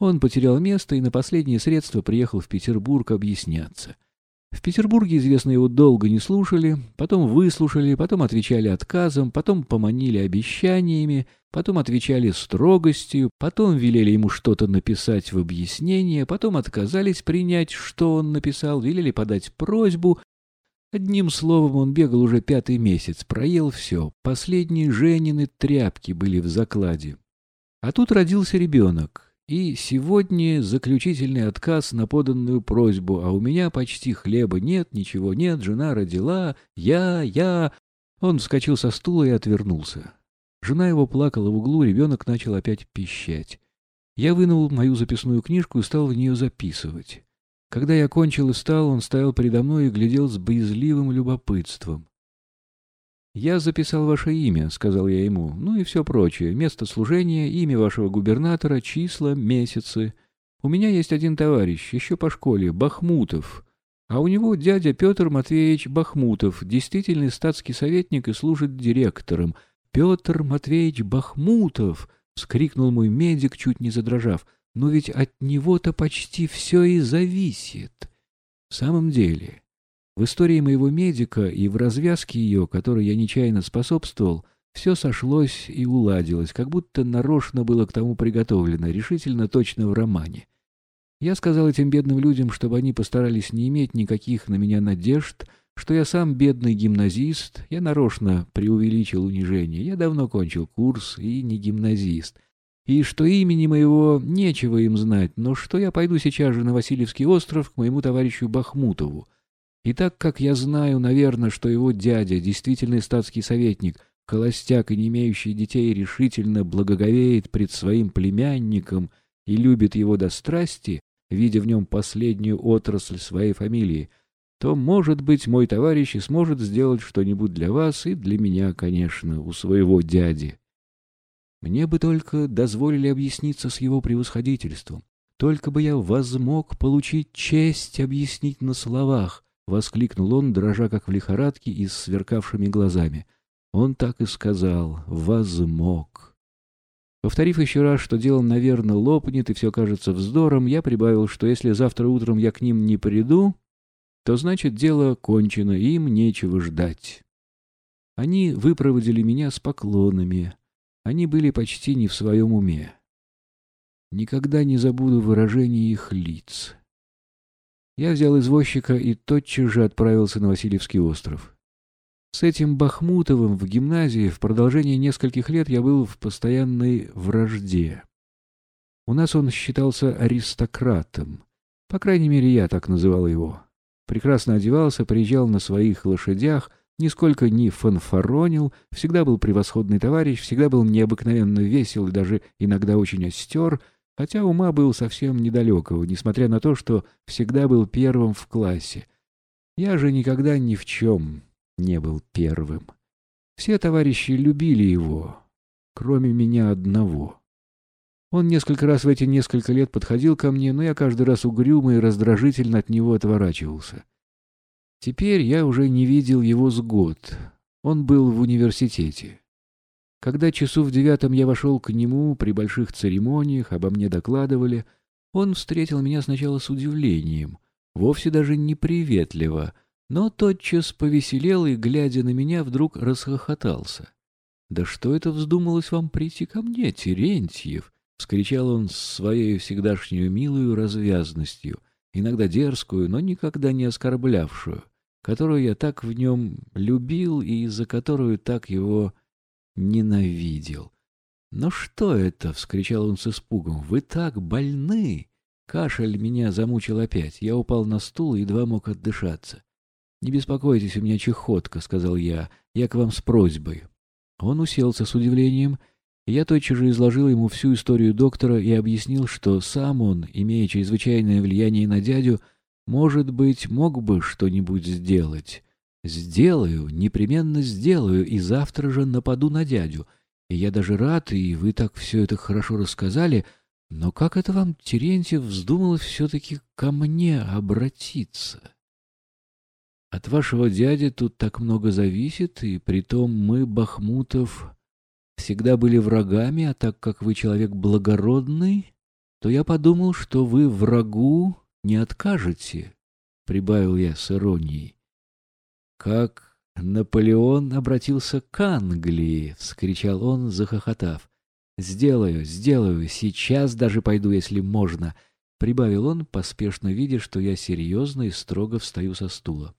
Он потерял место и на последние средства приехал в Петербург объясняться. В Петербурге, известно, его долго не слушали, потом выслушали, потом отвечали отказом, потом поманили обещаниями, потом отвечали строгостью, потом велели ему что-то написать в объяснение, потом отказались принять, что он написал, велели подать просьбу. Одним словом, он бегал уже пятый месяц, проел все, последние Женины тряпки были в закладе. А тут родился ребенок, и сегодня заключительный отказ на поданную просьбу, а у меня почти хлеба нет, ничего нет, жена родила, я, я... Он вскочил со стула и отвернулся. Жена его плакала в углу, ребенок начал опять пищать. Я вынул мою записную книжку и стал в нее записывать. Когда я кончил и встал, он стоял передо мной и глядел с боязливым любопытством. «Я записал ваше имя», — сказал я ему, — «ну и все прочее. Место служения, имя вашего губернатора, числа, месяцы. У меня есть один товарищ, еще по школе, Бахмутов. А у него дядя Петр Матвеевич Бахмутов, действительный статский советник и служит директором. Петр Матвеевич Бахмутов!» — вскрикнул мой медик, чуть не задрожав. «Но ведь от него-то почти все и зависит». В самом деле, в истории моего медика и в развязке ее, которой я нечаянно способствовал, все сошлось и уладилось, как будто нарочно было к тому приготовлено, решительно точно в романе. Я сказал этим бедным людям, чтобы они постарались не иметь никаких на меня надежд, что я сам бедный гимназист, я нарочно преувеличил унижение, я давно кончил курс и не гимназист, и что имени моего нечего им знать, но что я пойду сейчас же на Васильевский остров к моему товарищу Бахмутову, и так как я знаю, наверное, что его дядя, действительный статский советник, холостяк и не имеющий детей, решительно благоговеет пред своим племянником и любит его до страсти, видя в нем последнюю отрасль своей фамилии, то, может быть, мой товарищ и сможет сделать что-нибудь для вас и для меня, конечно, у своего дяди. Мне бы только дозволили объясниться с его превосходительством. Только бы я возмог получить честь объяснить на словах, Воскликнул он, дрожа как в лихорадке и с сверкавшими глазами. Он так и сказал «возмог». Повторив еще раз, что дело, наверное, лопнет и все кажется вздором, я прибавил, что если завтра утром я к ним не приду, то значит дело кончено, и им нечего ждать. Они выпроводили меня с поклонами. Они были почти не в своем уме. Никогда не забуду выражение их лиц. Я взял извозчика и тотчас же отправился на Васильевский остров. С этим Бахмутовым в гимназии в продолжении нескольких лет я был в постоянной вражде. У нас он считался аристократом. По крайней мере, я так называл его. Прекрасно одевался, приезжал на своих лошадях, нисколько не фанфаронил, всегда был превосходный товарищ, всегда был необыкновенно весел и даже иногда очень остер — хотя ума был совсем недалекого, несмотря на то, что всегда был первым в классе. Я же никогда ни в чем не был первым. Все товарищи любили его, кроме меня одного. Он несколько раз в эти несколько лет подходил ко мне, но я каждый раз угрюмо и раздражительно от него отворачивался. Теперь я уже не видел его с год. Он был в университете. Когда часу в девятом я вошел к нему, при больших церемониях обо мне докладывали, он встретил меня сначала с удивлением, вовсе даже неприветливо, но тотчас повеселел и, глядя на меня, вдруг расхохотался. «Да что это вздумалось вам прийти ко мне, Терентьев?» — вскричал он с своей всегдашней милой развязностью, иногда дерзкую, но никогда не оскорблявшую, которую я так в нем любил и за которую так его ненавидел. «Но что это?» — вскричал он с испугом. «Вы так больны!» Кашель меня замучил опять. Я упал на стул и едва мог отдышаться. «Не беспокойтесь, у меня чехотка», — сказал я. «Я к вам с просьбой». Он уселся с удивлением, я тотчас же изложил ему всю историю доктора и объяснил, что сам он, имея чрезвычайное влияние на дядю, может быть, мог бы что-нибудь сделать. Сделаю, непременно сделаю, и завтра же нападу на дядю. И я даже рад, и вы так все это хорошо рассказали, но как это вам, Терентьев, вздумалось все-таки ко мне обратиться? От вашего дяди тут так много зависит, и притом мы, Бахмутов, всегда были врагами, а так как вы человек благородный, то я подумал, что вы врагу не откажете, — прибавил я с иронией. — Как Наполеон обратился к Англии, — вскричал он, захохотав. — Сделаю, сделаю, сейчас даже пойду, если можно, — прибавил он, поспешно видя, что я серьезно и строго встаю со стула.